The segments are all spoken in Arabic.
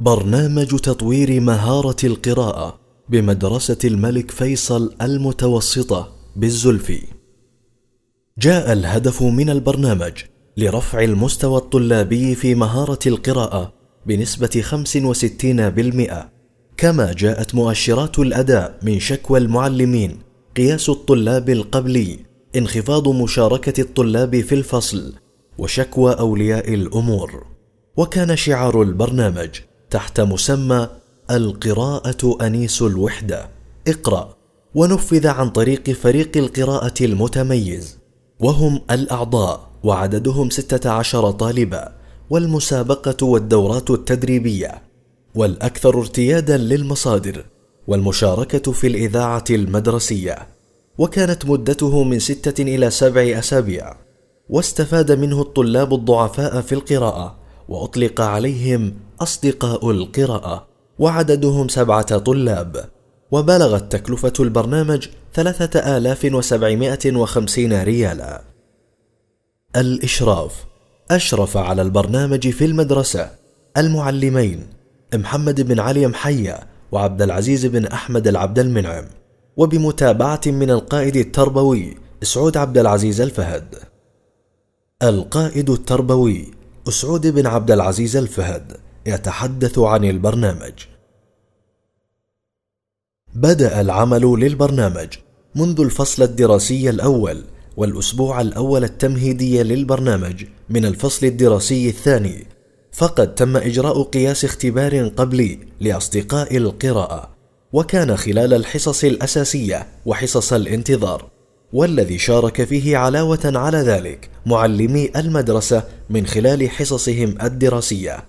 برنامج تطوير مهارة القراءة بمدرسة الملك فيصل المتوسطة بالزلفي. جاء الهدف من البرنامج لرفع المستوى الطلابي في مهارة القراءة بنسبة 65%، كما جاءت مؤشرات الأداء من شكوى المعلمين قياس الطلاب القبلي، انخفاض مشاركة الطلاب في الفصل، وشكوى أولياء الأمور. وكان شعار البرنامج تحت مسمى القراءة أنيس الوحدة. اقرأ. ونفذ عن طريق فريق القراءة المتميز. وهم الأعضاء وعددهم ستة عشر طالبا والمسابقة والدورات التدريبية. والأكثر ارتيادا للمصادر والمشاركة في الإذاعة المدرسية. وكانت مدته من ستة إلى سبع أسابيع. واستفاد منه الطلاب الضعفاء في القراءة. وأطلق عليهم أصدقاء القراءة وعددهم سبعة طلاب وبلغت تكلفة البرنامج ثلاثة آلاف وسبعمائة وخمسين ريالا. الإشراف أشرف على البرنامج في المدرسة المعلمين محمد بن علي محيا وعبد العزيز بن أحمد العبد المنعم وبمتابعة من القائد التربوي سعود عبد العزيز الفهد. القائد التربوي أسعود بن عبد العزيز الفهد يتحدث عن البرنامج. بدأ العمل للبرنامج منذ الفصل الدراسي الأول والأسبوع الأول التمهيدي للبرنامج من الفصل الدراسي الثاني فقد تم إجراء قياس اختبار قبلي لأصدقاء القراءة وكان خلال الحصص الأساسية وحصص الانتظار. والذي شارك فيه علاوة على ذلك معلمي المدرسة من خلال حصصهم الدراسية.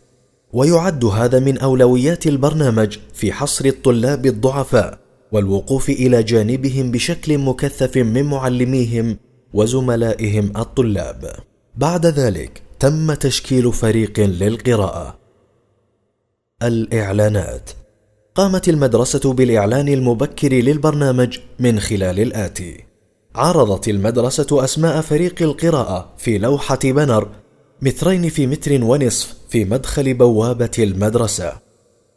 ويعد هذا من أولويات البرنامج في حصر الطلاب الضعفاء والوقوف إلى جانبهم بشكل مكثف من معلميهم وزملائهم الطلاب. بعد ذلك تم تشكيل فريق للقراءة. الإعلانات. قامت المدرسة بالإعلان المبكر للبرنامج من خلال الآتي. عرضت المدرسة أسماء فريق القراءة في لوحة بنر مترين في متر ونصف في مدخل بوابة المدرسة.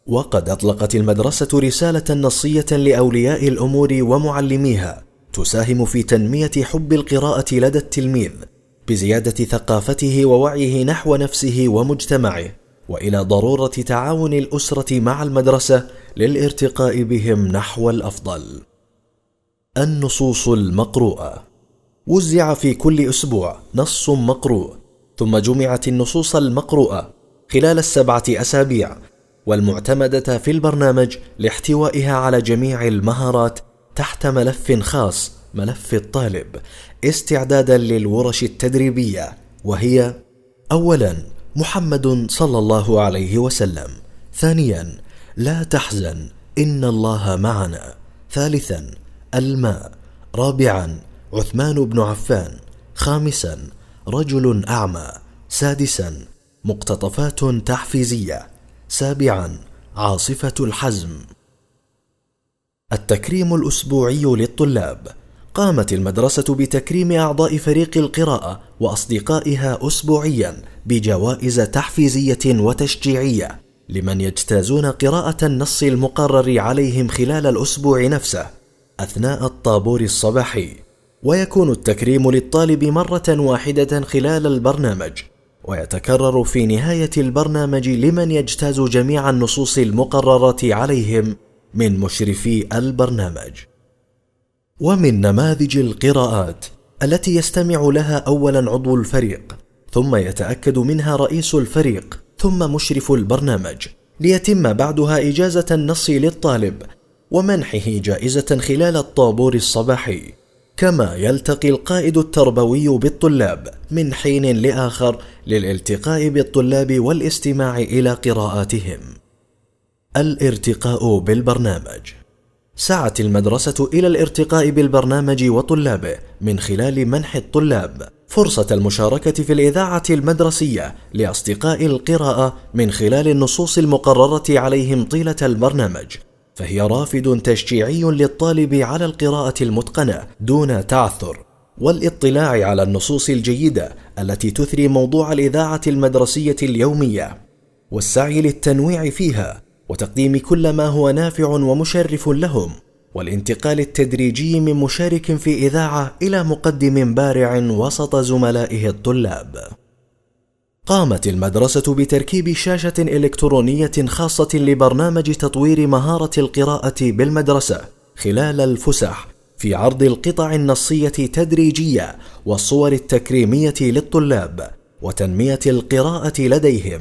وقد أطلقت المدرسة رسالة نصية لأولياء الأمور ومعلميها تساهم في تنمية حب القراءة لدى التلميذ بزيادة ثقافته ووعيه نحو نفسه ومجتمعه وإلى ضرورة تعاون الأسرة مع المدرسة للارتقاء بهم نحو الأفضل. النصوص المقروءة. وزع في كل أسبوع نص مقروء ثم جمعت النصوص المقروءة خلال السبعة أسابيع والمعتمدة في البرنامج لاحتوائها على جميع المهارات تحت ملف خاص ملف الطالب استعدادا للورش التدريبية وهي اولا محمد صلى الله عليه وسلم. ثانيا لا تحزن إن الله معنا. ثالثا الماء. رابعا عثمان بن عفان. خامسا رجل أعمى. سادسا مقتطفات تحفيزية. سابعا عاصفة الحزم. التكريم الأسبوعي للطلاب. قامت المدرسة بتكريم أعضاء فريق القراءة وأصدقائها اسبوعيا بجوائز تحفيزية وتشجيعية لمن يجتازون قراءة النص المقرر عليهم خلال الأسبوع نفسه. أثناء الطابور الصباحي ويكون التكريم للطالب مرة واحدة خلال البرنامج ويتكرر في نهاية البرنامج لمن يجتاز جميع النصوص المقررة عليهم من مشرفي البرنامج. ومن نماذج القراءات التي يستمع لها اولا عضو الفريق ثم يتأكد منها رئيس الفريق ثم مشرف البرنامج ليتم بعدها إجازة النص للطالب ومنحه جائزة خلال الطابور الصباحي كما يلتقي القائد التربوي بالطلاب من حين لآخر للالتقاء بالطلاب والاستماع إلى قراءاتهم. الارتقاء بالبرنامج سعت المدرسة إلى الارتقاء بالبرنامج وطلابه من خلال منح الطلاب. فرصة المشاركة في الإذاعة المدرسية لأصدقاء القراءة من خلال النصوص المقررة عليهم طيلة البرنامج. فهي رافد تشجيعي للطالب على القراءة المتقنة دون تعثر والاطلاع على النصوص الجيدة التي تثري موضوع الإذاعة المدرسية اليومية والسعي للتنويع فيها وتقديم كل ما هو نافع ومشرف لهم والانتقال التدريجي من مشارك في إذاعة إلى مقدم بارع وسط زملائه الطلاب. قامت المدرسة بتركيب شاشة إلكترونية خاصة لبرنامج تطوير مهارة القراءة بالمدرسة خلال الفسح في عرض القطع النصية تدريجيه والصور التكريمية للطلاب وتنمية القراءة لديهم.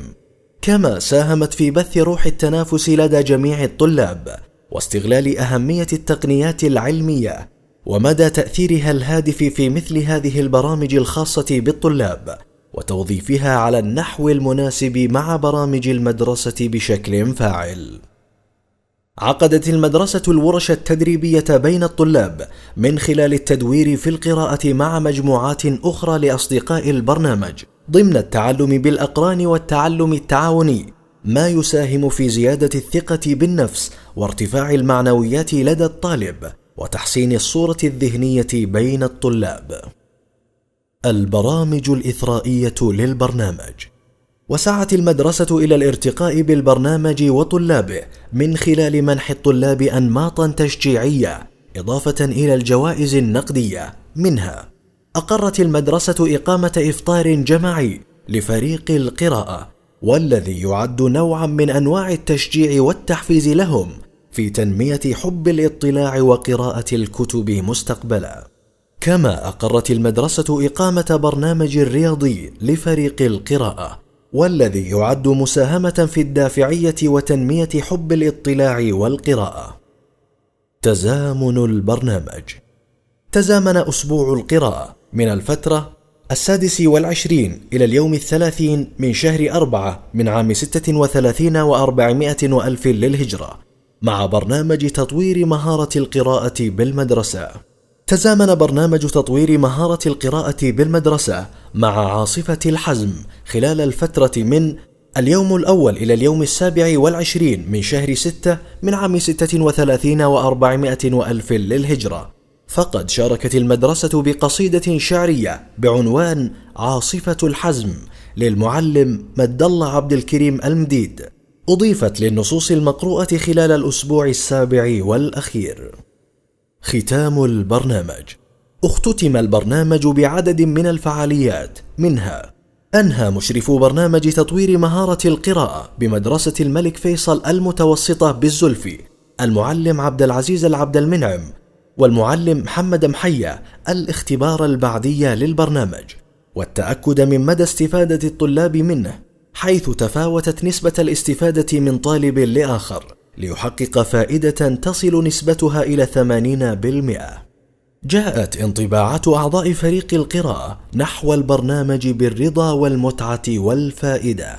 كما ساهمت في بث روح التنافس لدى جميع الطلاب واستغلال أهمية التقنيات العلمية ومدى تأثيرها الهادف في مثل هذه البرامج الخاصة بالطلاب. وتوظيفها على النحو المناسب مع برامج المدرسة بشكل فاعل عقدت المدرسة الورش التدريبية بين الطلاب من خلال التدوير في القراءة مع مجموعات أخرى لأصدقاء البرنامج ضمن التعلم بالأقران والتعلم التعاوني ما يساهم في زيادة الثقة بالنفس وارتفاع المعنويات لدى الطالب وتحسين الصورة الذهنية بين الطلاب. البرامج الإثرائية للبرنامج. وسعت المدرسة إلى الارتقاء بالبرنامج وطلابه من خلال منح الطلاب أنماطا تشجيعية إضافة إلى الجوائز النقدية منها. أقرت المدرسة إقامة إفطار جماعي لفريق القراءة والذي يعد نوعا من أنواع التشجيع والتحفيز لهم في تنمية حب الاطلاع وقراءة الكتب مستقبلا. كما أقرت المدرسة إقامة برنامج رياضي لفريق القراءة والذي يعد مساهمة في الدافعية وتنمية حب الاطلاع والقراءة. تزامن البرنامج تزامن أسبوع القراءة من الفترة السادس والعشرين إلى اليوم الثلاثين من شهر أربعة من عام ستة وثلاثين وأربعمائة وألف للهجرة مع برنامج تطوير مهارة القراءة بالمدرسة تزامن برنامج تطوير مهارة القراءة بالمدرسة مع عاصفة الحزم خلال الفترة من اليوم الأول إلى اليوم السابع والعشرين من شهر ستة من عام ستة وثلاثين وأربعمائة وألف للهجرة. فقد شاركت المدرسة بقصيدة شعرية بعنوان عاصفة الحزم للمعلم مد الله عبد الكريم المديد. أضيفت للنصوص المقروءة خلال الأسبوع السابع والأخير. ختام البرنامج. اختتم البرنامج بعدد من الفعاليات. منها أنهى مشرف برنامج تطوير مهارة القراءة بمدرسة الملك فيصل المتوسطة بالزلفي المعلم عبد العزيز العبد المنعم والمعلم محمد محيا الاختبار البعدي للبرنامج. والتأكد من مدى استفادة الطلاب منه حيث تفاوتت نسبة الاستفادة من طالب لآخر. ليحقق فائدة تصل نسبتها إلى 80%. جاءت انطباعات أعضاء فريق القراءة نحو البرنامج بالرضا والمتعة والفائدة.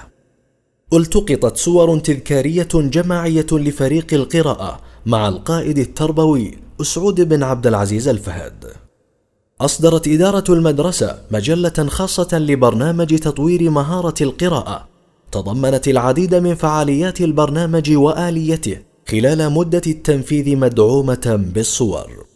التقطت صور تذكارية جماعية لفريق القراءة مع القائد التربوي أسعود بن عبد العزيز الفهد. أصدرت إدارة المدرسة مجلة خاصة لبرنامج تطوير مهارة القراءة تضمنت العديد من فعاليات البرنامج وآليته خلال مدة التنفيذ مدعومة بالصور.